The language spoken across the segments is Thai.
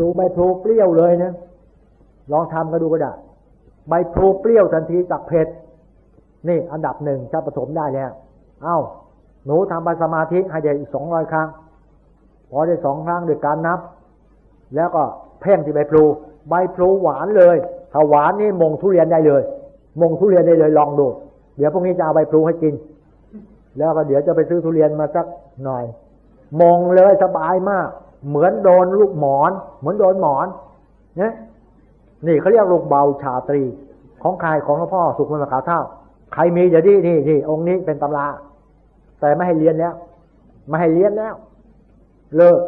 ดูใบพลูเปรี้ยวเลยนะลองทำกันดูก็ได้ใบพลูเปรี้ยวทันทีจากเผ็ดนี่อันดับหนึ่งจะผสมได้แล้วเอา้า หนูทำไปสมาธิให้ได้อีกสองร้อยครั้ง พอได้สองครั้งด้วยการนับ แล้วก็เพ่งที่ใบพลู ใบพลูหวานเลย ถ้าหวานนี่มงทุเรียนได้เลย มงทุเรียนได้เลยลองดู เดี๋ยวพรุ่งนี้จะเอาใบพลูให้กิน แล้วก็เดี๋ยวจะไปซื้อทุเรียนมาสักหน่อย มงเลยสบายมาก เหมือนโดนลูกหมอน เหมือนโดนหมอนเนี่ยนี่เขาเรียกลูกเบาชาตรี ของใครของหลวงพ่อสุขมรรคาเท่า ใครมีเดี๋ยวนี้นี่นี่องค์นี้เป็นตำรา แต่ไม่ให้เรียนแล้วไม่ให้เรียนแล้ว เลิก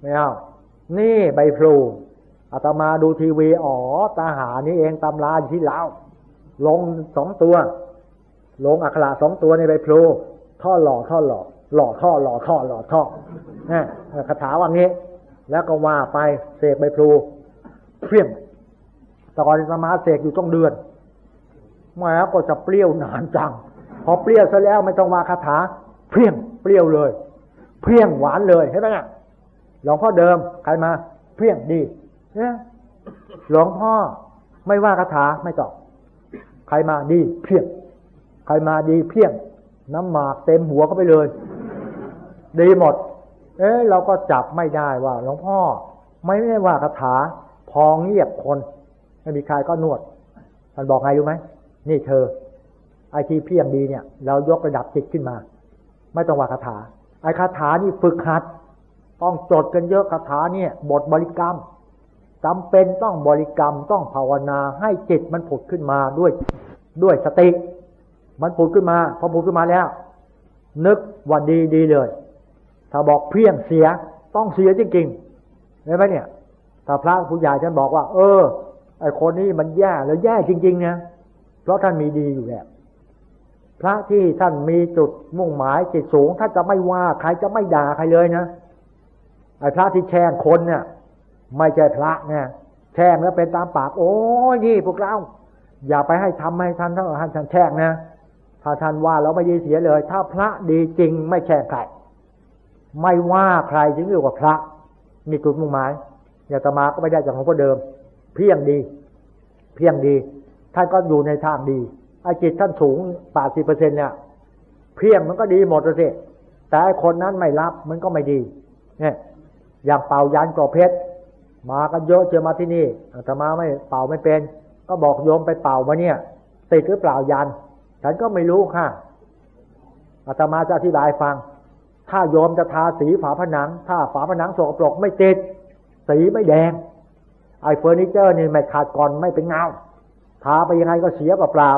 ไม่เอานี่ใบพลูอาตมาดูทีวีอ๋อตาหานี่เองตำราที่ลาวลงสองตัว ลงอักขระสองตัวในใบพลูท่อหล่อท่อหล่อ หล่อท่อหล่อท่อหล่อท่อนี่คาถาว่างี้ แล้วก็ว่าไปเสกใบพลูเพี้ยงตอนสมาเสกอยู่ต้องเดือนแม้ก็จะเปรี้ยวนานจัง พอเปรี้ยวซะแล้วไม่ต้องมาคาถาเพี้ยงเปรี้ยวเลย เพี้ยงหวานเลยเห็นไหมเนี่ยหลวงพ่อเดิมใครมา เพี้ยงดีเนี่ยหลวงพ่อไม่ว่าคาถาไม่ตอบใครมาดีเพี้ยง ใครมาดีเพี้ยง น้ำหมากเต็มหัวเขาไปเลย ดีหมด เอ๊ะเราก็จับไม่ได้ว่าหลวงพ่อ ไม่ได้ว่าคาถา พองเงียบคน ไม่มีใครก็นวดท่านบอกไงรู้ไหมนี่เธอ ไอที่เพียงดีเนี่ย เรายกระดับจิตขึ้นมา ไม่ต้องว่าคาถา ไอคาถานี่ฝึกหัด ต้องจดกันเยอะคาถาเนี่ย บทบริกรรมจำเป็นต้องบริกรรมต้องภาวนาให้จิตมันผุดขึ้นมาด้วยด้วยสติ มันผุดขึ้นมาพอผุดขึ้นมาแล้ว นึกว่าดีดีเลย ถ้าบอกเพียงเสียต้องเสียจริงๆเห็นไหมเนี่ย ถ้าพระผู้ใหญ่ท่านบอกว่า เออไอคนนี้มันแย่แล้วแย่จริงๆเนี่ยเพราะท่านมีดีอยู่แล้วพระที่ท่านมีจุดมุ่งหมายจิตสูงท่านจะไม่ว่าใครจะไม่ด่าใครเลยนะไอ้พระที่แช่งคนเนี่ย ไม่ใช่พระเนี่ยแช่งแล้วเป็นตามปาก โอ้ยนี่พวกเรา อย่าไปให้ทำให้ท่านทั้งท่านแช่งนะ ถ้าท่านว่าเราไม่ดีเสียเลย ถ้าพระดีจริงไม่แช่งใครไม่ว่าใครจึงเรียกว่าพระ มีจุดมุ่งหมายอย่าตมาก็ไม่ได้จากของพ่อเดิม เพียงดี เพียงดี ท่านก็อยู่ในทางดีไอ้จิตท่านสูงแปดสิบเปอร์เซ็นเนี่ย เพียงมันก็ดีหมดเลยสิแต่คนนั้นไม่รับมันก็ไม่ดี เนี่ย อย่างเป่ายันกรอเพชรมากันเยอะเจอมาที่นี่อาตมาไม่เป่าไม่เป็น ก็บอกโยมไปเป่ามาเนี่ยติดหรือเปล่ายัน ฉันก็ไม่รู้ค่ะอาตมาจะอธิบายฟัง ถ้าโยมจะทาสีฝาผนัง ถ้าฝาผนังสกปรกไม่ติด สีไม่แดง ไอ้เฟอร์นิเจอร์นี่ไม่ขาดก่อนไม่เป็นเงา ทาไปยังไงก็เสียเปล่า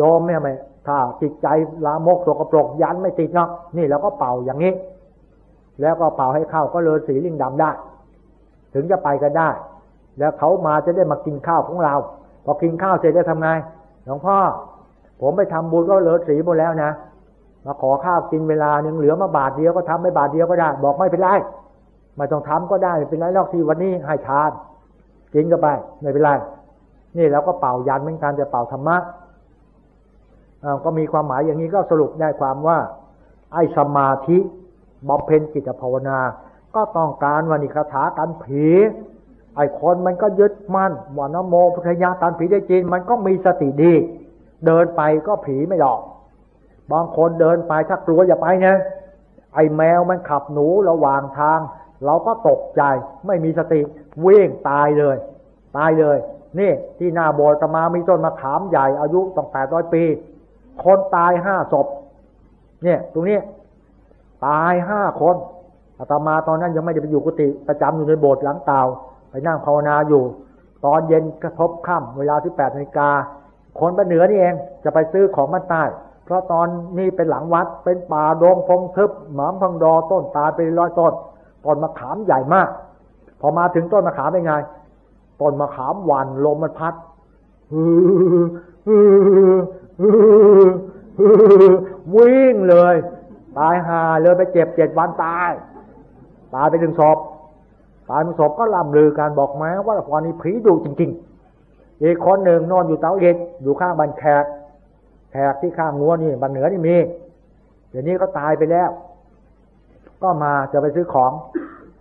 ยอมไม่ไหมถ้าจิตใจลามกสกปรกยันไม่ติดเนาะนี่เราก็เป่าอย่างนี้ แล้วก็เป่าให้เข้าก็เลยสีลิงดำได้ ถึงจะไปกันได้ แล้วเขามาจะได้มากินข้าวของเรา พอกินข้าวเสร็จจะทำไงหลวงพ่อ ผมไปทำบุญก็เหลือสีหมดแล้วนะมาขอข้าวกินเวลาหนึ่งเหลือมาบาทเดียวก็ทำไม่บาทเดียวก็ได้ บอกไม่เป็นไรไม่ต้องทำก็ได้เป็นไรลอกที่วันนี้ให้ทานกินก็ไปไม่เป็นไรนี่เราก็เป่ายันเหมือนกันจะเป่าธรรมะก็มีความหมายอย่างนี้ก็สรุปได้ความว่า ไอ้สมาธิบำเพ็ญจิตภาวนา ก็ต้องการวันิคาถาการผีไอ้คนมันก็ยึดมั่นว่านโมพุทธยาการผีได้จริงมันก็มีสติดี เดินไปก็ผีไม่หลอก บางคนเดินไปถ้ากลัวอย่าไปนะไอ้แมวมันขับหนูระหว่างทาง เราก็ตกใจไม่มีสติวิ่งตายเลย ตายเลย นี่ที่หน้าโบสถ์ตมามีต้นมะขามใหญ่อายุตั้งแปดร้อยปี คนตายห้าศพ เนี่ย ตรงนี้ตายห้าคนอาตมาตอนนั้นยังไม่ได้ไปอยู่กุฏิประจำอยู่ในโบสถ์หลังเตาไปนั่งภาวนาอยู่ ตอนเย็นกระทบค่ำเวลาที่แปดนาฬิกา คนไปเหนือนี่เองจะไปซื้อของมันใต้ เพราะตอนนี้เป็นหลังวัดเป็นป่าโดงพงทึบหมามพังดอต้นตาลเป็นร้อยต้นต้นมะขามใหญ่มาก พอมาถึงต้นมะขามเป็นไงต้นมะขามหวานลมมันพัดวิ่งเลย ตายหาเลยไปเจ็บเจ็ดวันตาย ตายไปถึงศพตายถึงศพก็ลำลือการบอกแม้ว่าพอนี้ผีดุจริง ๆ อีกคนหนึ่งนอนอยู่เตาเอ็ดอยู่ข้างบันแขกแขกที่ข้างงัวนี่บันเหนือนี่มีเดี๋ยวนี้ก็ตายไปแล้ว ก็มาจะไปซื้อของ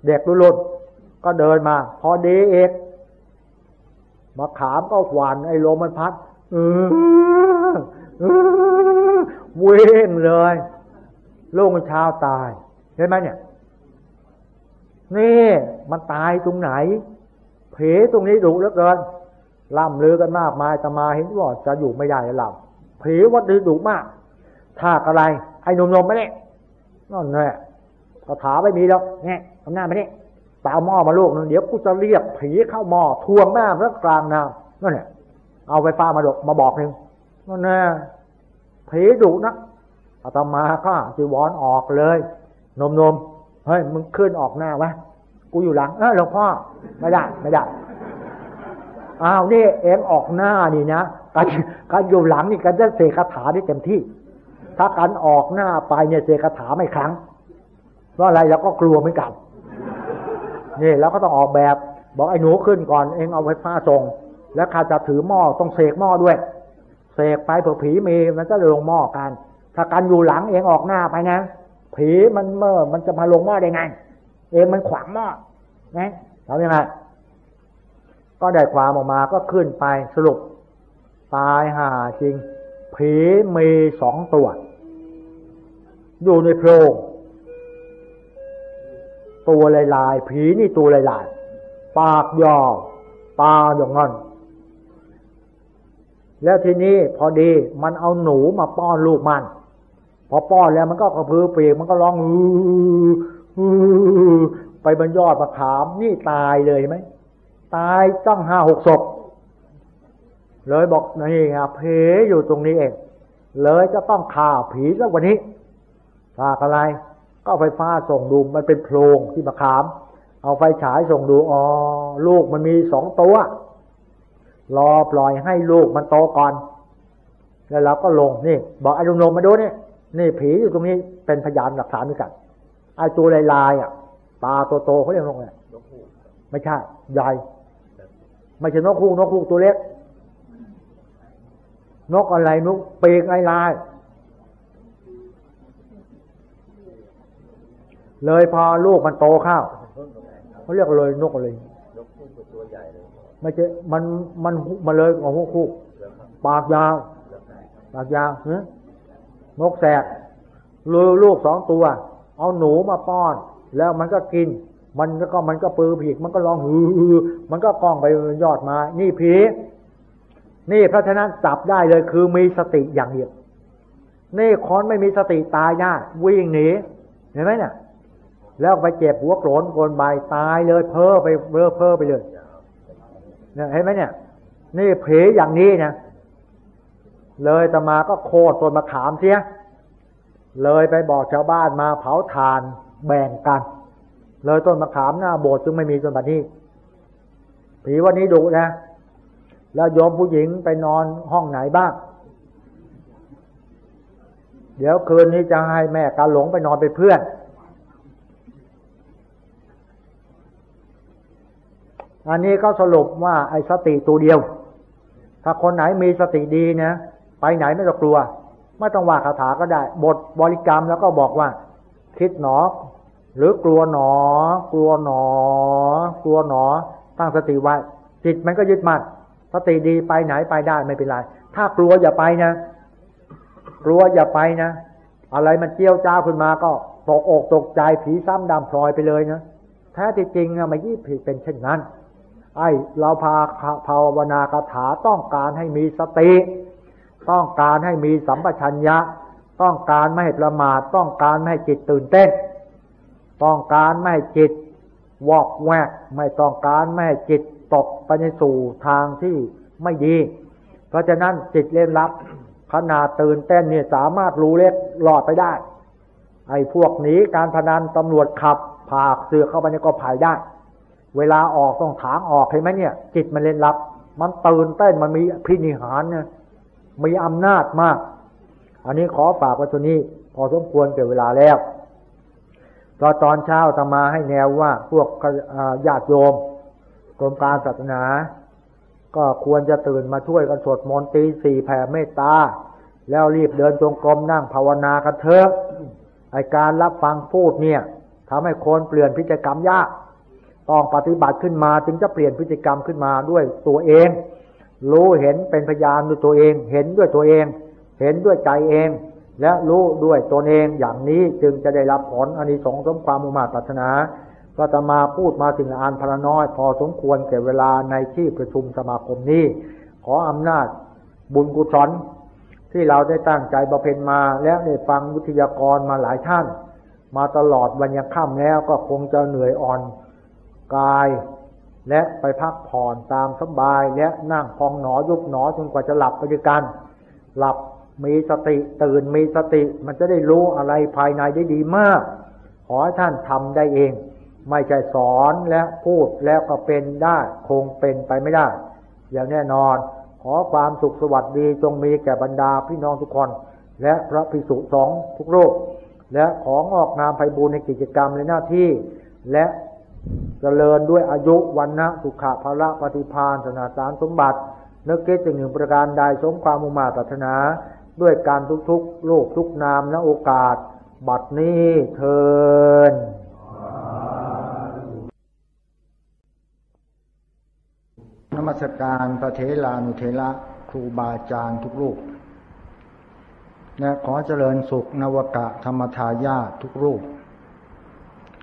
เด็กรุ่นก็เดินมา พอดีเอกมาขามก็หวานไอ้ลมมันพัดเออเว้งเลยลูกมันชาวตายเห็นไหมเนี่ย นี่มันตายตรงไหน เผตรงนี้ดุเหลือเกิน ล่ำลือกันมากมายตมาเห็นว่าจะอยู่ไม่ได้แล้วเผวัดดืดุมากถ้าอะไร ไอ้นมนมไม่เนี่ยนั่นแหละคาถาไม่มีแล้วเนี่ยทำหน้าไม่เนี่ยปเอาหม้อมาลูกนึงเดี๋ยวกูจะเรียกผีเข้าหม้อทวงแม่พระกลางน้ำนั่นแหละเอาไฟฟ้ามาดกมาบอกหนึ่งนั่นแหละผีดุนักอาตมาก็จีวรออกเลยนมนมเฮ้ยมึงขึ้นออกหน้าวะกูอยู่หลัง เออหลวงพ่อไม่ได้ไม่ได้ อ้าวนี่เอ็มออกหน้านี่นะการการอยู่หลังนี่การจะเสกคาถาได้เต็มที่ ถ้าการออกหน้าไปเนี่ยเสกคาถาไม่ครั้งเพราะอะไรเราก็กลัวไม่กลับนี่เราก็ต้องออกแบบ บอกไอ้หนูขึ้นก่อนเองเอาไฟฟ้าส่ง แล้วข้าจะถือหม้อต้องเสกหม้อด้วยเสกไปเผื่อผีมีมันจะลงหม้อกัน ถ้ากันอยู่หลังเองออกหน้าไปนะผีมันเมื่อมันจะมาลงหม้อได้ไง เองมันขวางหม้อนะทำยังไง ก็ได้ความออกมาก็ขึ้นไปสรุป ตายห่าจริง ผีมีสองตัว อยู่ในโพรงตัวลายลายผีนี่ตัวลายลายปากยาวตาอย่างนั้นแล้วทีนี้พอดีมันเอาหนูมาป้อนลูกมัน พอป้อนแล้วมันก็กระพือปีกมันก็ร้องอือไปบรรยอดมาถามนี่ตายเลยไหม ตายตั้งห้าหกศพเลยบอกนี่ไงเพอยู่ตรงนี้เอง เลยจะต้องฆ่าผีสักวันนี้ฆ่าอะไร ก็ไฟฟ้าส่งดูมันเป็นโพรงที่มะขาม เอาไฟฉายส่งดูอ๋อลูกมันมีสองตัว รอปล่อยให้ลูกมันโตก่อน แล้วเราก็ลงนี่ บอกไอ้ลุงลงมาดูนี่นี่ผีอยู่ตรงนี้เป็นพยานหลักฐานด้วยกันไอ้ตัวลายลายอะตาโตๆเขาเรียกลงเลยไม่ใช่ใหญ่ ไม่ใช่นกคู่นกคู่ตัวเล็ก นกอะไรนกเปีกลายลาย เลยพอลูกมันโตข้าวเขาเรียกเลยนกอะไรนกคู่ตัวใหญ่เลยไม่ใช่มันมันมันเลยของพวกคู่ปากยาว ปากยาวเนนกแสกลูลูกสองตัว เอาหนูมาป้อน แล้วมันก็กิน มันก็มันก็ปือผีกมันก็ร้องฮือมันก็กล้องไปยอดมา นี่ผีนี่เพราะฉะนั้นจับได้เลยคือมีสติอย่างเดียวนี่คอนไม่มีสติตายยากวิ่งหนีเห็นไหมเนี่ยแล้วไปเจ็บหัวโกรนโกนใบตายเลย เพ้อไปเพ้อเพ้อไปเลยเนี่ยเห็นไหมเนี่ย นี่เผีอย่างนี้นะเลยตมาก็โคตรต้นมาถามเสีย เลยไปบอกชาวบ้านมาเผาทานแบ่งกัน เลยต้นมะขามหน้าโบสถ์จึงไม่มีจนบัดนี้ ผีวันนี้ดุนะ แล้วโยมผู้หญิงไปนอนห้องไหนบ้าง เดี๋ยวคืนนี้จะให้แม่กาหลงไปนอนเป็นเพื่อน อันนี้ก็สรุปว่าไอ้สติตัวเดียว ถ้าคนไหนมีสติดีนะไปไหนไม่ต้องกลัว ไม่ต้องว่าคาถาก็ได้ บทบริกรรมแล้วก็บอกว่า คิดหนอ หรือกลัวหนอ กลัวหนอ กลัวหนอ ตั้งสติไว้จิตมันก็ยึดมัดสติดีไปไหนไปได้ไม่เป็นไร ถ้ากลัวอย่าไปนะ กลัวอย่าไปนะ อะไรมันเจียวจ้าขึ้นมาก็ตกอกตกใจผีซ้ำดำพลอยไปเลยนะแท้ที่จริงอะไม่ยี่ผิดเป็นเช่นนั้น ไอ้เราพาภาวนาคาถาต้องการให้มีสติ ต้องการให้มีสัมปชัญญะ ต้องการไม่ให้ประมาทต้องการไม่ให้จิตตื่นเต้น ต้องการไม่จิต วอกแวกไม่ต้องการไม่จิตตกไปในสู่ทางที่ไม่ดี เพราะฉะนั้นจิตเล่นลับขนาดตื่นเต้นเนี่ยสามารถรู้เล็กหลอดไปได้ ไอ้พวกหนีการพนันตำรวจขับผากเสือเข้าไปในกอไผ่ได้ เวลาออกต้องถางออกเห็นไหมเนี่ย จิตมันเล่นลับ มันตื่นเต้นมันมีพินิหารเนี่ยมีอำนาจมาก อันนี้ขอฝากไว้ตัวนี้ พอสมควรเก่เวลาแล้ว ตอนตอนเช้าธรรมาให้แนวว่าพวกญาติโยมกรมการศาสนา ก็ควรจะตื่นมาช่วยกันสวดมนต์ตีสี่แผ่เมตตา แล้วรีบเดินจงกรมนั่งภาวนากันเถอะไอการรับฟังพูดเนี่ยทำให้คนเปลี่ยนพฤติกรรมยากต้องปฏิบัติขึ้นมาจึงจะเปลี่ยนพฤติกรรมขึ้นมาด้วยตัวเอง รู้เห็นเป็นพยานด้วยตัวเอง เห็นด้วยตัวเอง เห็นด้วยใจเอง และรู้ด้วยตนเองอย่างนี้จึงจะได้รับผลอันนี้สงสมความมุมาตรันาก็จะมาพูดมาถึงอานพระน้อย พอสมควรแก่เวลาในที่ประชุมสมาคมนี้ ขออำนาจบุญกุศลที่เราได้ตั้งใจบำเพ็ญมา และได้ฟังวิทยากรมาหลายท่าน มาตลอดวันยังค่ำแล้วก็คงจะเหนื่อยอ่อนกาย และไปพักผ่อนตามสบายและนั่งพองหนอยุบหนอจนกว่าจะหลับไปด้วยกัน หลับ มีสติตื่นมีสติ มันจะได้รู้อะไรภายในได้ดีมาก ขอให้ท่านทำได้เอง ไม่ใช่สอนและพูดแล้วก็เป็นได้คงเป็นไปไม่ได้ อย่างแน่นอน ขอความสุขสวัสดีจงมีแก่บรรดาพี่น้องทุกคน และพระภิกษุสองทุกโลกและของออกนามไพบูรในกิจกรรมและหน้าที่ และเจริญด้วยอายุวันนะสุขะภละปฏิพานสนาสารสมบัตินึกคิดจึงหนึ่งประการใดสมความมุมาตรัถนา ด้วยการทุกๆโลกทุกนามและโอกาส บัดนี้เทินนมัสการพระเทลานุเทระครูบาอาจารย์ทุกลูกและขอเจริญสุขนวกะธรรมทายาทุกรูป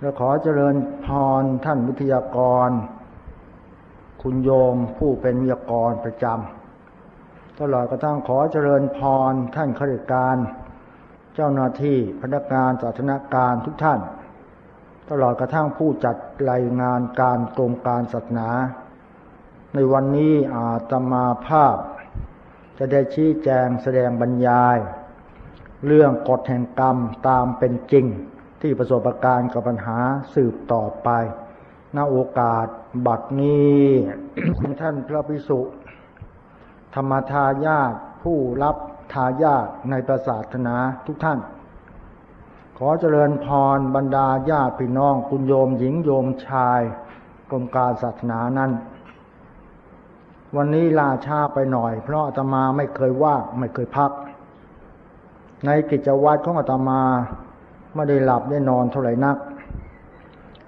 และขอเจริญพรท่านวิทยากร คุณโยมผู้เป็นวิทยากรประจำ ตลอดกระทั่งขอเจริญพรท่านข้าราชการ เจ้าหน้าที่พนักงานสาธารณการทุกท่าน ตลอดกระทั่งผู้จัดรายงานการกรมการศาสนา ในวันนี้อาตมาภาพ จะได้ชี้แจงแสดงบรรยาย เรื่องกฎแห่งกรรมตามเป็นจริงที่ประสบการณ์กับปัญหาสืบต่อไปณโอกาสบัดนี้ท่านพระภิกษุ ธรรมทายาทผู้รับทายาทในประศาสนาทุกท่าน ขอเจริญพรบรรดาญาติพี่น้องคุณโยมหญิงโยมชายกรมการศาสนานั้น วันนี้ลาชาไปหน่อย เพราะอาตมาไม่เคยว่างไม่เคยพัก ในกิจวัตรของอาตมาไม่ได้หลับได้นอนเท่าไหร่นัก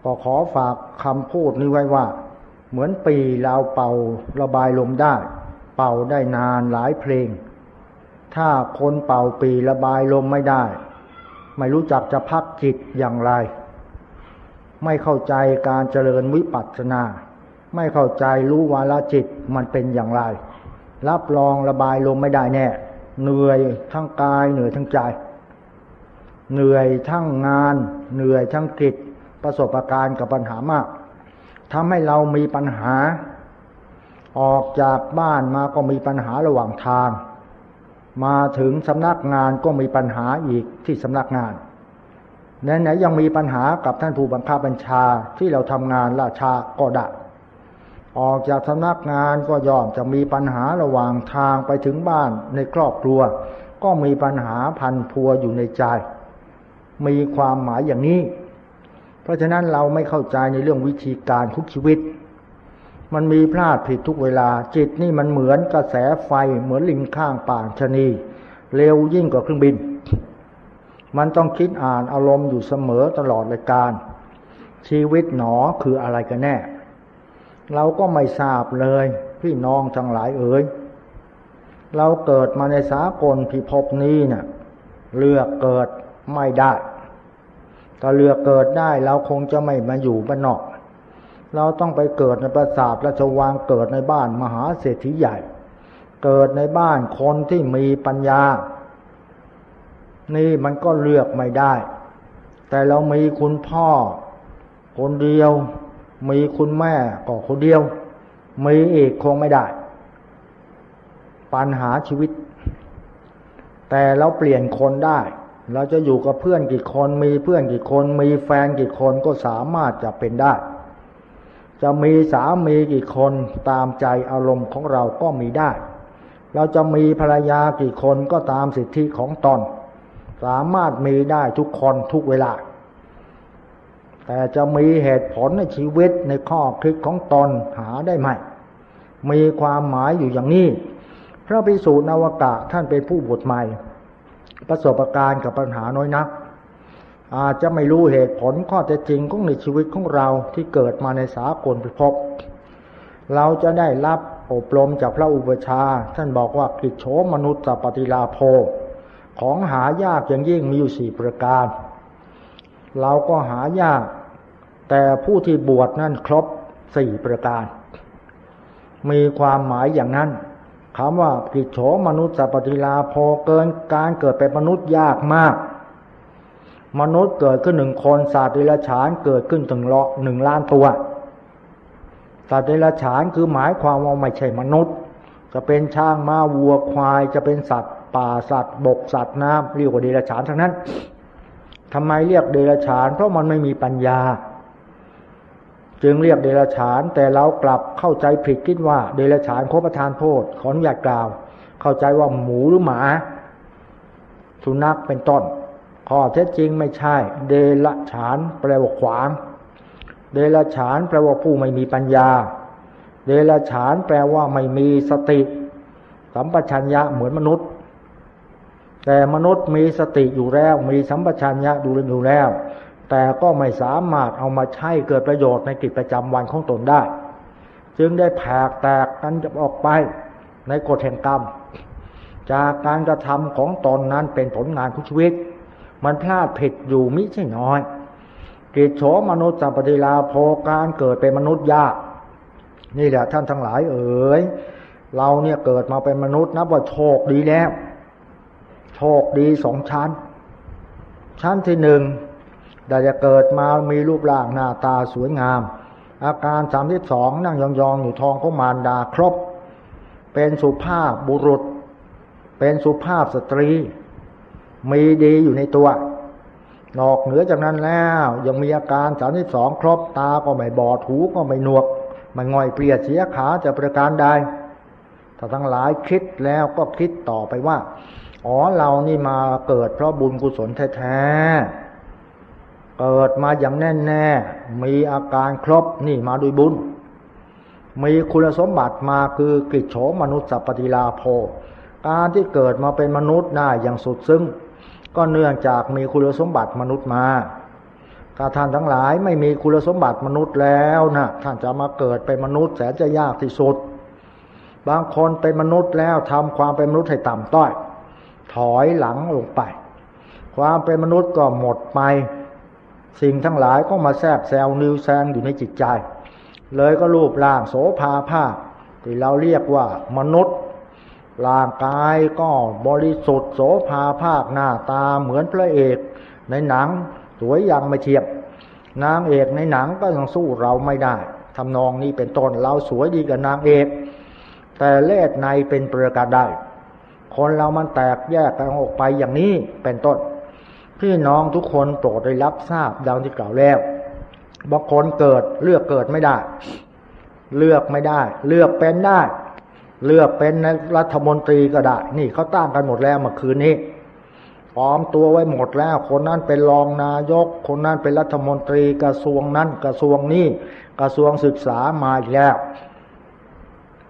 ก็ขอฝากคำพูดนี้ไว้ว่า เหมือนปีเราเป่าระบายลมได้ เป่าได้นานหลายเพลง ถ้าคนเป่าปีระบายลมไม่ได้ ไม่รู้จักจะพักจิตอย่างไร ไม่เข้าใจการเจริญวิปัสสนา ไม่เข้าใจรู้วาลจิตมันเป็นอย่างไร รับรองระบายลมไม่ได้แน่ เหนื่อยทั้งกายเหนื่อยทั้งใจ เหนื่อยทั้งงาน เหนื่อยทั้งกิจประสบการณ์กับปัญหามากทำให้เรามีปัญหา ออกจากบ้านมาก็มีปัญหาระหว่างทาง มาถึงสำนักงานก็มีปัญหาอีกที่สำนักงานไหนๆยังมีปัญหากับท่านผู้บังคับบัญชาที่เราทำงานราชาก็ได้ออกจากสำนักงานก็ย่อมจะมีปัญหาระหว่างทางไปถึงบ้านในครอบครัว ก็มีปัญหาพันพัวอยู่ในใจ มีความหมายอย่างนี้ เพราะฉะนั้นเราไม่เข้าใจในเรื่องวิธีการทุกชีวิต มันมีพลาดผิดทุกเวลา จิตนี่มันเหมือนกระแสไฟเหมือนลิงข้างป่างชนี เร็วยิ่งกว่าเครื่องบิน มันต้องคิดอ่านอารมณ์อยู่เสมอตลอดรายการ ชีวิตหนอคืออะไรกันแน่ เราก็ไม่ทราบเลยพี่น้องทั้งหลายเอ๋ยเราเกิดมาในสากลพิภพนี้เนะ่ยเลือกเกิดไม่ได้ถ้าเลือกเกิดได้เราคงจะไม่มาอยู่บ้านนอก เราต้องไปเกิดในปราสาทราชวังเกิดในบ้านมหาเศรษฐีใหญ่ เกิดในบ้านคนที่มีปัญญา นี่มันก็เลือกไม่ได้ แต่เรามีคุณพ่อ คนเดียว มีคุณแม่ก็คนเดียว มีอีกคงไม่ได้ ปัญหาชีวิต แต่เราเปลี่ยนคนได้เราจะอยู่กับเพื่อนกี่คน มีเพื่อนกี่คน มีแฟนกี่คนก็สามารถจะเป็นได้ จะมีสามีกี่คนตามใจอารมณ์ของเราก็มีได้ เราจะมีภรรยากี่คนก็ตามสิทธิของตน สามารถมีได้ทุกคนทุกเวลา แต่จะมีเหตุผลในชีวิตในข้อคิดของตนหาได้ไหม มีความหมายอยู่อย่างนี้ พระภิกษุนวกะท่านเป็นผู้บวชใหม่ ประสบการณ์กับปัญหาน้อยนัก อาจจะไม่รู้เหตุผลข้อเท็จจริงของในชีวิตของเราที่เกิดมาในสากลพิภพเราจะได้รับอบรมจากพระอุปชา ท่านบอกว่ากิจโฉมนุษย์ปฏิลาโภ ของหายากอย่างยิ่งมีอยู่สี่ประการ เราก็หายาก แต่ผู้ที่บวชนั่นครบสี่ประการ มีความหมายอย่างนั้นคำว่ากิจโฉมนุษย์ปฏิลาโภเกินการเกิดเป็นมนุษย์ยากมาก มนุษย์เกิดขึ้นหนึ่งคนศาสตร์เดิลฉานเกิดขึ้นถึงละหนึ่งล้านตัวสัตว์เดรัจฉานคือหมายความว่าไม่ใช่มนุษย์ จะเป็นช้างม้าวัวควายจะเป็นสัตว์ ป่าสัตว์ บกสัตว์น้ำเรียกว่าเดรัจฉานทั้งนั้นทำไมเรียกเดรัจฉาน เพราะมันไม่มีปัญญา จึงเรียกเดรัจฉานแต่เรากลับเข้าใจผิดคิดว่าเดรัจฉานโคประทานโทษขออนุญาตกล่าว เข้าใจว่าหมูหรือหมา สุนัขเป็นต้น ข้อเท็จจริงไม่ใช่ เดรัจฉานแปลว่าขวาง เดลฉานแปลว่าผู้ไม่มีปัญญา เดลฉานแปลว่าไม่มีสติ สัมปชัญญะเหมือนมนุษย์ แต่มนุษย์มีสติอยู่แล้ว มีสัมปชัญญะดูอยู่แล้ว แต่ก็ไม่สามารถเอามาใช้เกิดประโยชน์ในกิจประจำวันของตนได้ จึงได้แผกแตกกันจะออกไปในกฎแห่งกรรม จากการกระทำของตนนั้นเป็นผลงานของชีวิต มันพลาดผิดอยู่มิใช่น้อยกิจโฉมนุษย์สัพติลาโภการเกิดเป็นมนุษย์ยาก นี่แหละท่านทั้งหลายเอ๋ยเราเนี่ยเกิดมาเป็นมนุษย์นับว่าโชคดีแล้ว โชคดีสองชั้น ชั้นที่หนึ่งได้จะเกิดมามีรูปร่างหน้าตาสวยงาม อาการสามที่สองนั่งยองๆอยู่ทองของมารดาครบ เป็นสุภาพบุรุษ เป็นสุภาพสตรี มีดีอยู่ในตัวนอกเหนือจากนั้นแล้ว ยังมีอาการสามที่สองครบตาก็ไม่บอดหูก็ไม่หนวกไม่ง่อยเปลี่ยเสียขาจะประการใดถ้าทั้งหลายคิดแล้วก็คิดต่อไปว่า อ๋อเรานี่มาเกิดเพราะบุญกุศลแท้ๆ เกิดมาอย่างแน่แน่มีอาการครบนี่มาด้วยบุญ มีคุณสมบัติมาคือกิจโฉมนุษย์สัพปติลาโภการที่เกิดมาเป็นมนุษย์ได้อย่างสุดซึ้ง ก็เนื่องจากมีคุณสมบัติมนุษย์มาถ้าท่านทั้งหลายไม่มีคุณสมบัติมนุษย์แล้วนะท่านจะมาเกิดเป็นมนุษย์แสนจะยากที่สุด บางคนเป็นมนุษย์แล้วทำความเป็นมนุษย์ให้ต่ำต้อย ถอยหลังลงไป ความเป็นมนุษย์ก็หมดไป สิ่งทั้งหลายก็มาแทรกแซวนิวแซงอยู่ในจิตใจ เลยก็รูปร่างโสภาภาพที่เราเรียกว่ามนุษย์ ร่างกายก็บริสุทธิ์โสภาภาคหน้าตาเหมือนพระเอกในหนังสวยอยังไม่เทียบ นางเอกในหนังก็ยังสู้เราไม่ได้ทำนองนี้เป็นต้นเราสวยดีกับนางเอก แต่เลดในเป็นเประการได้ คนเรามันแตกแยกกันออกไปอย่างนี้เป็นต้น พี่น้องทุกคนโปรดได้รับทราบดังที่กล่าวแล้วบางคนเกิดเลือกเกิดไม่ได้ เลือกไม่ได้ เลือกเป็นได้ เลือกเป็นรัฐมนตรีก็ได้ นี่เขาตั้งกันหมดแล้วเมื่อคืนนี้พร้อมตัวไว้หมดแล้ว คนนั้นเป็นรองนายก คนนั้นเป็นรัฐมนตรีกระทรวงนั้นกระทรวงนี้กระทรวงศึกษามาอีกแล้ว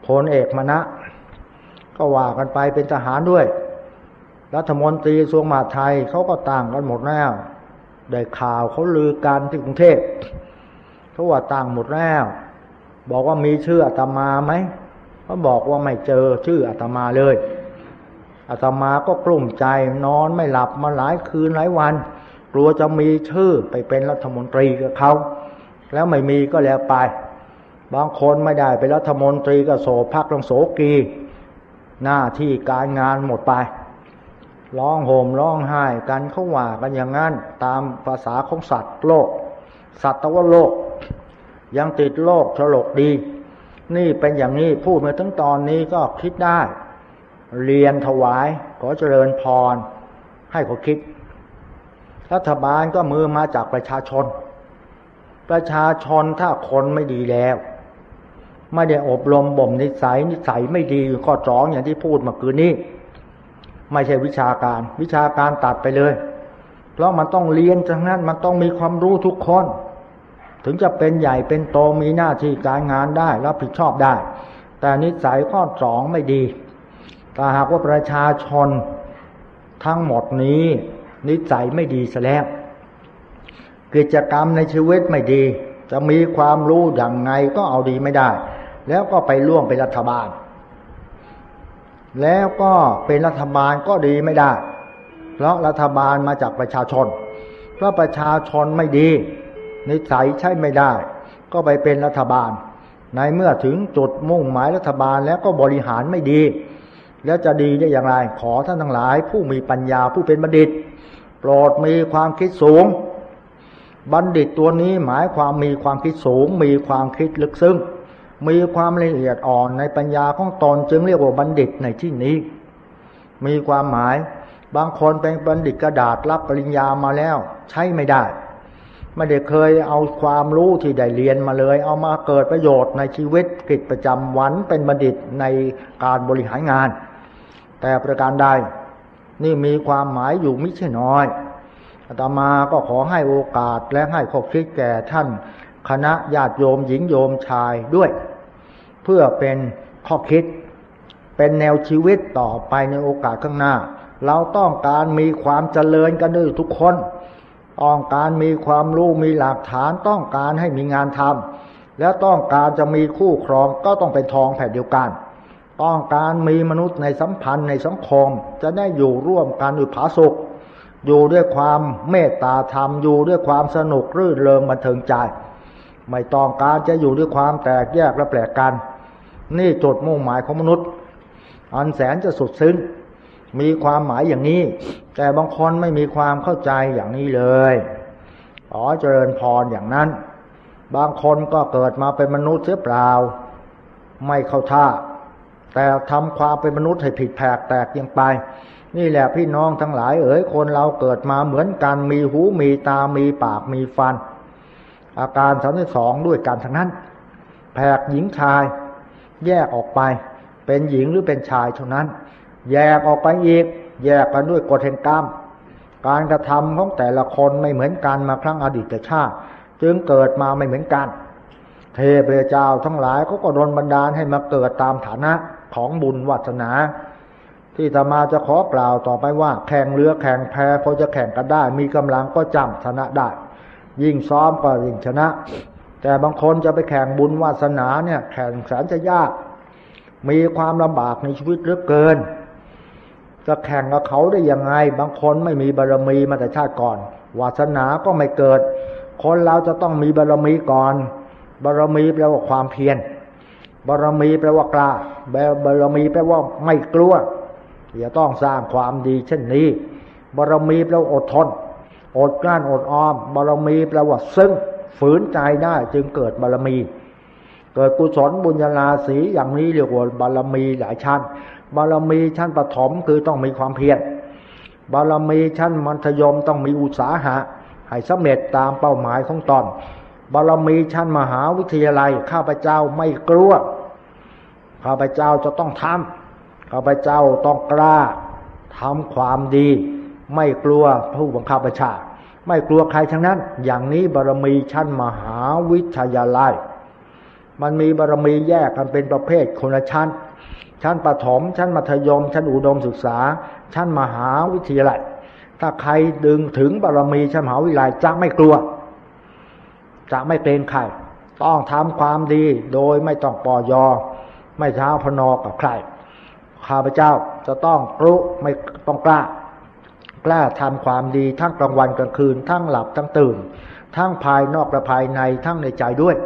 พลเอกมณะ ก็ว่ากันไปเป็นทหารด้วย รัฐมนตรีกระทรวงมหาดไทยเขาก็ตั้งกันหมดแล้วได้ข่าวเขาลือกันที่กรุงเทพเขาว่าตั้งหมดแล้ว บอกว่ามีชื่ออาตมาไหม เขาบอกว่าไม่เจอชื่ออาตมาเลยอาตมาก็กลุ้มใจนอนไม่หลับมาหลายคืนหลายวัน กลัวจะมีชื่อไปเป็นรัฐมนตรีกับเขาแล้วไม่มีก็แล้วไป บางคนไม่ได้เป็นรัฐมนตรีก็โศพักลงโศกี หน้าที่การงานหมดไปร้องโหมร้องไห้กันเขาว่ากันอย่างนั้นตามภาษาของสัตว์โลก สัตว์ตวโลก ยังติดโลกฉลกดี นี่เป็นอย่างนี้พูดมาทั้งตอนนี้ก็คิดได้ เรียนถวาย ขอเจริญพร ให้เขาคิด รัฐบาลก็มือมาจากประชาชน ประชาชนถ้าคนไม่ดีแล้ว ไม่ได้อบรมบ่มนิสัยนิสัยไม่ดีข้อจ้องอย่างที่พูดเมื่อคืนนี้ ไม่ใช่วิชาการ วิชาการตัดไปเลย เพราะมันต้องเรียนจากนั้นมันต้องมีความรู้ทุกคน ถึงจะเป็นใหญ่เป็นโตมีหน้าที่การงานได้รับผิดชอบได้ แต่นิสัยข้อสองไม่ดีถ้าหากว่าประชาชนทั้งหมดนี้ นิสัยไม่ดีซะแล้วกิจกรรมในชีวิตไม่ดี จะมีความรู้อย่างไงก็เอาดีไม่ได้ แล้วก็ไปร่วมเป็นรัฐบาล แล้วก็เป็นรัฐบาลก็ดีไม่ได้ เพราะรัฐบาลมาจากประชาชนเพราะประชาชนไม่ดี นิสัยใช่ไม่ได้ ก็ไปเป็นรัฐบาล ในเมื่อถึงจุดมุ่งหมายรัฐบาลแล้วก็บริหารไม่ดี แล้วจะดีได้อย่างไร ขอท่านทั้งหลาย ผู้มีปัญญาผู้เป็นบัณฑิต โปรดมีความคิดสูง บัณฑิตตัวนี้หมายความมีความคิดสูง มีความคิดลึกซึ้งมีความละเอียดอ่อนในปัญญาของตนจึงเรียกว่าบัณฑิตในที่นี้ มีความหมายบางคนเป็นบัณฑิตกระดาษรับปริญญามาแล้ว ใช้ไม่ได้ ไม่ได้เคยเอาความรู้ที่ได้เรียนมาเลย เอามาเกิดประโยชน์ในชีวิตกิจประจำวันเป็นบัณฑิตในการบริหารงาน แต่ประการใดนี่มีความหมายอยู่ไม่ใช่น้อยอาตมาก็ขอให้โอกาสและให้ข้อคิดแก่ท่าน คณะญาติโยมหญิงโยมชายด้วย เพื่อเป็นข้อคิด เป็นแนวชีวิตต่อไปในโอกาสข้างหน้า เราต้องการมีความเจริญกันด้วยทุกคน ต้องการมีความรู้มีหลักฐานต้องการให้มีงานทำแล้วต้องการจะมีคู่ครองก็ต้องเป็นทองแผ่นเดียวกัน ต้องการมีมนุษย์ในสัมพันธ์ในสังคม จะได้อยู่ร่วมกันอุผาสุข อยู่ด้วยความเมตตาธรรมอยู่ด้วยความสนุกรื่นเริงบันเทิงใจ ไม่ต้องการจะอยู่ด้วยความแตกแยกและแปลกกัน นี่จุดมุ่งหมายของมนุษย์ อันแสนจะสุดซึ้ง มีความหมายอย่างนี้ แต่บางคนไม่มีความเข้าใจอย่างนี้เลยขอเจริญพรอย่างนั้น บางคนก็เกิดมาเป็นมนุษย์เสียเปล่า ไม่เข้าท่า แต่ทำความเป็นมนุษย์ให้ผิดแผกแตกยังไป นี่แหละพี่น้องทั้งหลายเอ๋ยคนเราเกิดมาเหมือนกันมีหูมีตามีปากมีฟัน อาการสามสิบสองด้วยกันทั้งนั้น แผกหญิงชายแยกออกไป เป็นหญิงหรือเป็นชายเท่านั้น แยกออกไปอีก แยกกันด้วยกฎแห่งกรรมการกระทำของแต่ละคนไม่เหมือนกันมาครั้งอดีตชาติ จึงเกิดมาไม่เหมือนกัน เทพเจ้าทั้งหลายเขาก็โดนบันดาลให้มาเกิดตามฐานะของบุญวัฒนา ที่ธรรมาจะขอกล่าวต่อไปว่า แข่งเรือแข่งแพพอจะแข่งกันได้ มีกำลังก็จำชนะได้ ยิ่งซ้อมก็ยิ่งชนะ แต่บางคนจะไปแข่งบุญวาสนาเนี่ย แข่งแสนจะยาก มีความลำบากในชีวิตเหลือเกิน จะแข่งกับเขาได้ยังไง บางคนไม่มีบารมีมาแต่ชาติก่อน วาสนาก็ไม่เกิด คนเราจะต้องมีบารมีก่อน บารมีแปลว่าความเพียร บารมีแปลว่ากล้าบารมีแปลว่าไม่กลัวอย่าต้องสร้างความดีเช่นนี้ บารมีแปลว่าอดทน อดกลั้นอดออม บารมีแปลว่าซึ่งฝืนใจได้จึงเกิดบารมี เกิดกุศลบุญญาาสีอย่างนี้เรียกว่าบารมีหลายชั้น บารมีชั้นปฐมคือต้องมีความเพียรบารมีชั้นมัธยมต้องมีอุตสาหะให้สำเร็จตามเป้าหมายของตอนบารมีชั้นมหาวิทยาลัย ข้าพเจ้าไม่กลัวข้าพเจ้าจะต้องทำข้าพเจ้าต้องกล้าทำความดี ไม่กลัวผู้บังคับบัญชาไม่กลัวใครทั้งนั้น อย่างนี้บารมีชั้นมหาวิทยาลัย มันมีบารมีแยกกันเป็นประเภทคนละชั้น ชั้นประถม ชั้นมัธยม ชั้นอุดมศึกษา ชั้นมหาวิทยาลัย ถ้าใครดึงถึงบารมีชั้นมหาวิทยาลัยจะไม่กลัว จะไม่เกรงใครต้องทำความดีโดยไม่ต้องปอยอ ไม่เท้าพนอกับใคร ข้าพเจ้าจะต้องกรุไม่ต้องกล้ากล้าทำความดีทั้งกลางวันกลางคืน ทั้งหลับทั้งตื่น ทั้งภายนอกและภายในทั้งในใจด้วย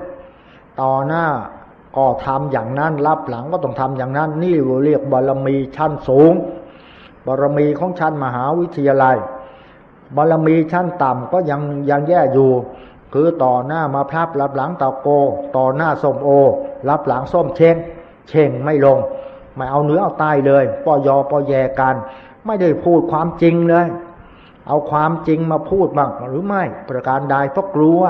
ต่อหน้าก็ทำอย่างนั้นรับหลังก็ต้องทำอย่างนั้น นี่เรียกบารมีชั้นสูงบารมีของชั้นมหาวิทยาลัยบารมีชั้นต่ำก็ยังยังแย่อยู่ คือต่อหน้ามาพรับรับหลังเตาโก ต่อหน้าส้มโอ รับหลังส้มเชงเชงไม่ลง ไม่เอาเนื้อเอาตายเลยปอยอปอแยกัน ไม่ได้พูดความจริงเลย เอาความจริงมาพูดบ้างหรือไม่ประการใดเพราะกลัว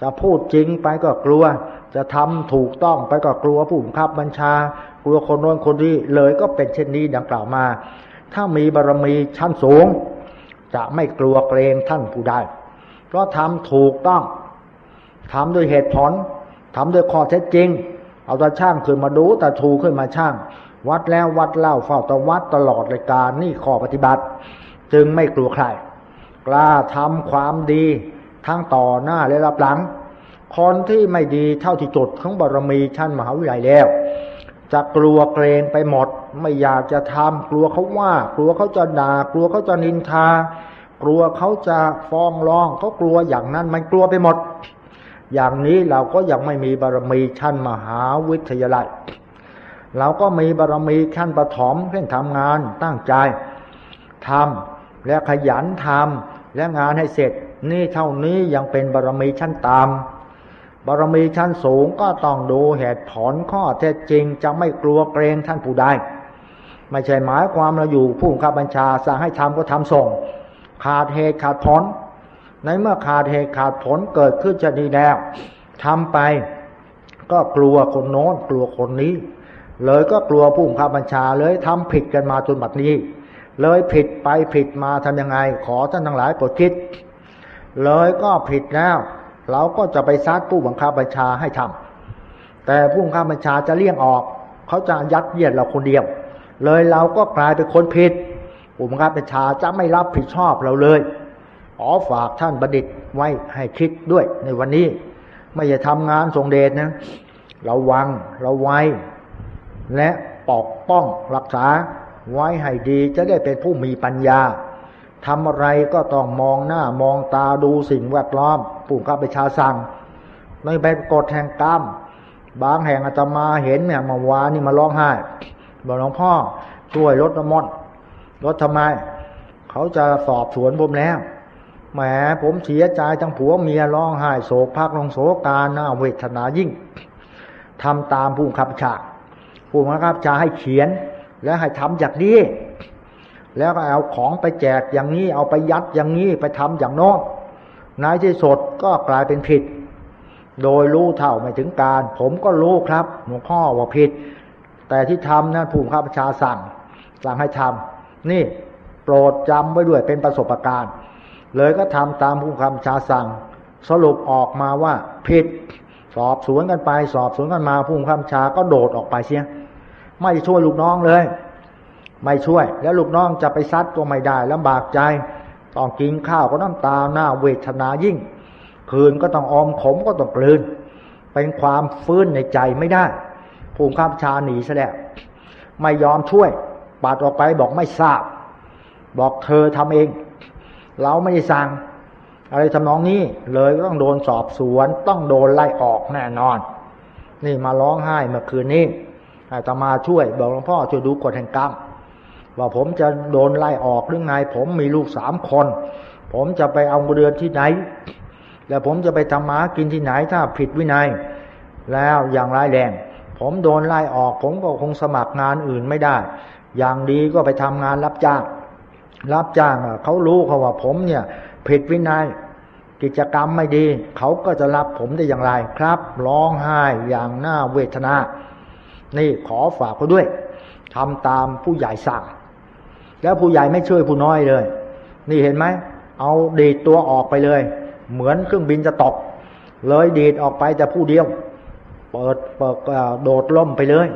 จะพูดจริงไปก็กลัว จะทำถูกต้องไปก็กลัวผู้บังคับบัญชา กลัวคนโน้นคนนี้เลยก็เป็นเช่นนี้ดังกล่าวมา ถ้ามีบารมีชั้นสูง จะไม่กลัวเกรงท่านผู้ใดเพราะทำถูกต้องทำด้วยเหตุผลทำด้วยข้อเท็จจริง เอาตาช่างขึ้นมาดูตาถูขึ้นมาช่าง วัดแล้ววัดเล่าเฝ้าตะวัดตลอดรายการนี่ข้อปฏิบัติ จึงไม่กลัวใครกล้าทำความดีทั้งต่อหน้าและรับหลัง คนที่ไม่ดีเท่าที่จุดของบารมีชั้นมหาวิทยาลัยแล้ว จะกลัวเกรงไปหมด ไม่อยากจะทำกลัวเขาว่า กลัวเขาจะด่ากลัวเขาจะนินทา กลัวเขาจะฟ้องร้องเขากลัวอย่างนั้นมันกลัวไปหมด อย่างนี้เราก็ยังไม่มีบารมีชั้นมหาวิทยาลัย เราก็มีบารมีขั้นปฐมเพื่อทำงานตั้งใจทำและขยันทำและงานให้เสร็จ นี่เท่านี้ยังเป็นบารมีชั้นตาม บารมีชั้นสูงก็ต้องดูเหตุผลข้อเท็จจริงจะไม่กลัวเกรงท่านผู้ใดไม่ใช่หมายความเราอยู่ผู้ข้าบัญชาสั่งให้ทำก็ทำส่ง ขาดเหตุขาดผล ในเมื่อขาดเหตุขาดผลเกิดขึ้นจะดีแล้วทำไปก็กลัวคนโน้นกลัวคนนี้ เลยก็กลัวผู้ข้าบัญชาเลยทำผิดกันมาจนบัดนี้ เลยผิดไปผิดมาทำยังไง ขอท่านทั้งหลายโปรดคิด เลยก็ผิดแล้ว เราก็จะไปซัดผู้บังคับบัญชาให้ทำแต่ผู้บังคับบัญชาจะเลี่ยงออก เขาจะยัดเยียดเราคนเดียว เลยเราก็กลายเป็นคนผิดผู้บังคับบัญชาจะไม่รับผิดชอบเราเลยขอฝากท่านบัณฑิตไว้ให้คิดด้วยในวันนี้ ไม่จะทำงานทรงเดชนะเราวังเราไว้ และปกป้องรักษาไว้ให้ดีจะได้เป็นผู้มีปัญญาทำอะไรก็ต้องมองหน้ามองตาดูสิ่งแวดล้อม ผู้ข้าไปชาสั่งไม่เป็นกฎแห่งกรรมบางแห่งอาตมาเห็นเนี่ยมาวานี่มาร้องไห้บอกหลวงพ่อช่วยลดน้ำมนลดทำไม เขาจะสอบสวนผมแล้วแหมผมเสียใจทั้งผัวเมียร้องไห้โศกพักลงโศกการน่าเวทนายิ่งทำตามผู้ขับชาผู้ขับชาให้เขียน และให้ทำอย่างนี้ แล้วก็เอาของไปแจกอย่างนี้ เอาไปยัดอย่างนี้ไปทำอย่างโน้นายที่สดก็กลายเป็นผิด โดยรู้เท่าไม่ถึงการ ผมก็รู้ครับหลวงพ่อว่าผิด แต่ที่ทำนั้นผู้ข้าประชาสั่ง สั่งให้ทำนี่โปรดจำไว้ด้วยเป็นประสบการณ์ เลยก็ทำตามผู้ข้าประชาสั่ง สรุปออกมาว่าผิด สอบสวนกันไป สอบสวนกันมาผู้ข้าประชาก็โดดออกไปเสียไม่ช่วยลูกน้องเลย ไม่ช่วย แล้วลูกน้องจะไปซัดก็ไม่ได้ลำบากใจ ต้องกินข้าวก็น้ำตาหน้าเวทนายิ่ง คืนก็ต้องออมขมก็ต้องกลืน เป็นความฟื้นในใจไม่ได้ ภูมิข้ามชาหนีซะแล้วไม่ยอมช่วย ปาดออกไปบอกไม่ทราบ บอกเธอทำเอง เราไม่ได้สั่ง อะไรทำนองนี้เลยก็ต้องโดนสอบสวน ต้องโดนไล่ออกแน่นอน นี่มาร้องไห้เมื่อคืนนี้อาตมาช่วย บอกหลวงพ่อช่วยดูกฎแห่งกรรม ว่าผมจะโดนไล่ออกหรือไง ผมมีลูกสามคน ผมจะไปเอาเรือนที่ไหน แล้วผมจะไปทำมากินที่ไหนถ้าผิดวินัย แล้วอย่างร้ายแรง ผมโดนไล่ออก ผมก็คงสมัครงานอื่นไม่ได้ อย่างดีก็ไปทำงานรับจ้าง รับจ้างเขารู้เขาว่าผมเนี่ยผิดวินัยกิจกรรมไม่ดี เขาก็จะรับผมได้อย่างไรครับร้องไห้อย่างน่าเวทนา นี่ขอฝากเขาด้วยทำตามผู้ใหญ่สั่ง แล้วผู้ใหญ่ไม่ช่วยผู้น้อยเลย นี่เห็นไหม เอาดีดตัวออกไปเลย เหมือนเครื่องบินจะตก เลยดีดออกไปแต่ผู้เดียว เปิดเปิดโดดล่มไปเลย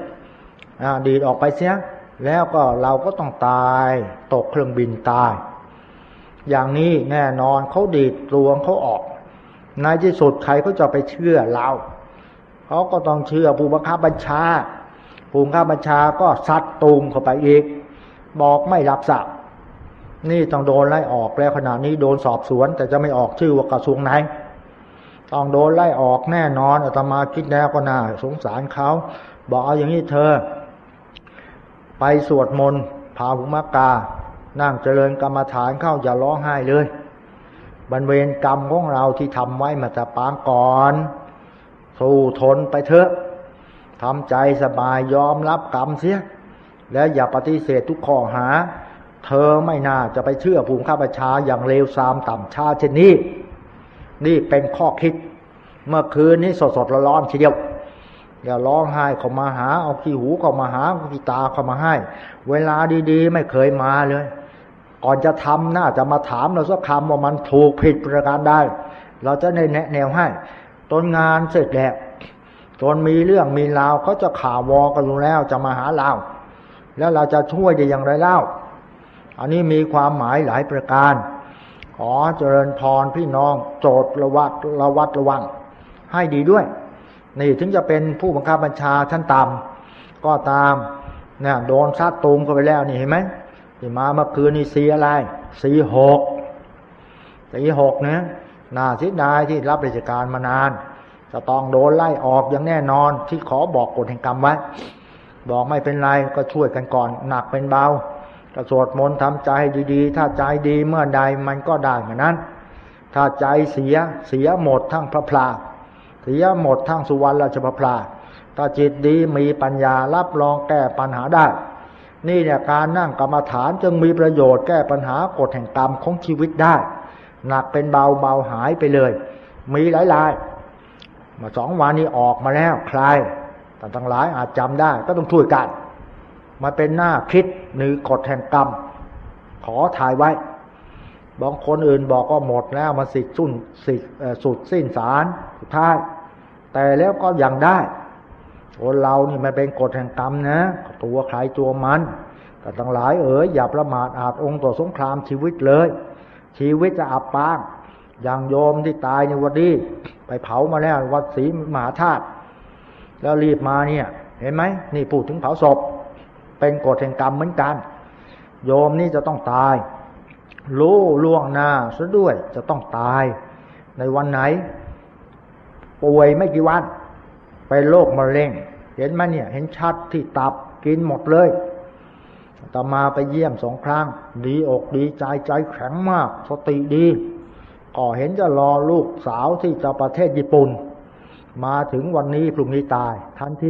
ดีดออกไปเสีย แล้วก็เราก็ต้องตายตกเครื่องบินตาย อย่างนี้แน่นอนเขาดีดตัวเขาออกในที่สุดใครเขาจะไปเชื่อเราเขาก็ต้องเชื่อผู้บังคับบัญชาผู้บังคับบัญชาก็ซัดตูมเข้าไปอีก บอกไม่รับทราบนี่ต้องโดนไล่ออกแล้วขณะนี้โดนสอบสวน แต่จะไม่ออกชื่อว่ากระทรวงไหนต้องโดนไล่ออกแน่นอนอาตมาคิดแล้วก็น่าสงสารเขาบอกเอาอย่างนี้เธอ ไปสวดมนต์พาหุมากา นั่งเจริญกรรมฐานเข้าอย่าร้องไห้เลยบรรเวรกรรมของเราที่ทำไว้มาแต่ปางก่อนสู้ทนไปเถอะทำใจสบายยอมรับกรรมเสีย และอย่าปฏิเสธทุกข้อหา เธอไม่น่าจะไปเชื่อภูมิข้าประชาอย่างเลวทรามต่ำชาเช่นนี้ นี่เป็นข้อคิด เมื่อคืนนี้สดสดร้อนทีเดียวอย่าร้องไห้เขามาหา เอาขี้หูเขามาหาขี้ตาเขามาให้ เวลาดีๆ ไม่เคยมาเลย ก่อนจะทำน่าจะมาถามเราสักคำว่ามันถูกผิดประการได้ เราจะได้แนะแนวให้ต้นงานเสร็จแล้วจนมีเรื่องมีราวเขาจะข่าววอกันอยู่แล้วจะมาหาเรา แล้วเราจะช่วยได้อย่างไรเล่า อันนี้มีความหมายหลายประการ ขอเจริญพรพี่น้องโจทย์ระวัดระวัดระวัง ให้ดีด้วย นี่ถึงจะเป็นผู้บังคับบัญชาชั้นต่ำก็ตามเนี่ยโดนซัดตูมเข้าไปแล้วนี่เห็นไหมที่มาเมื่อคืนนี่สีอะไรสีหกสีหกเนะน่าเสียดายที่รับราชการมานาน จะต้องโดนไล่ออกอย่างแน่นอนที่ขอบอกกฎแห่งกรรมไว้ บอกไม่เป็นไรก็ช่วยกันก่อน หนักเป็นเบาก็สวดมนต์ทำใจดีๆ ถ้าใจดีเมื่อใดมันก็ได้เหมือนนั้น ถ้าใจเสียเสียหมดทั้งพระพลาเสียหมดทั้งสุวรรณราชพระพลาถ้าจิตดีมีปัญญารับรองแก้ปัญหาได้ นี่เนี่ยการนั่งกรรมฐานจึงมีประโยชน์แก้ปัญหากฎแห่งกรรมของชีวิตได้ หนักเป็นเบาเบาหายไปเลย มีหลายๆมาสองวันนี้ออกมาแล้วใครแต่ ทั้งหลายอาจจำได้ ก็ต้องช่วยกันมาเป็นหน้าคิดหรือกฎแห่งกรรม ขอถ่ายไว้ บางคนอื่นบอกก็หมดแล้วมาสิสุนสิสุดสิ้นสารสุดท้าย แต่แล้วก็ยังได้คนเรานี่มันเป็นกฎแห่งกรรมนะ ตัวใครตัวมันแต่ทั้งหลายเอ๋ยอย่าประมาทอาจองค์ต่อสงครามชีวิตเลย ชีวิตจะอับปางอย่างโยมที่ตายในวันนี้ไปเผามาแล้ววัดศรีมหาธาตุ แล้วรีบมาเนี่ย เห็นไหมนี่พูดถึงเผาศพ เป็นกฎแห่งกรรมเหมือนกัน โยมนี่จะต้องตาย รู้ล่วงหน้าซะด้วยจะต้องตาย ในวันไหน ป่วยไม่กี่วันไปโรคมะเร็ง เห็นไหมเนี่ย เห็นชัดที่ตับกินหมดเลยต่อมาไปเยี่ยมสองครั้ง ดีอกดีใจใจแข็งมาก สติดี ก็เห็นจะรอลูกสาวที่จะประเทศญี่ปุ่น มาถึงวันนี้พรุ่งนี้ตาย ทันที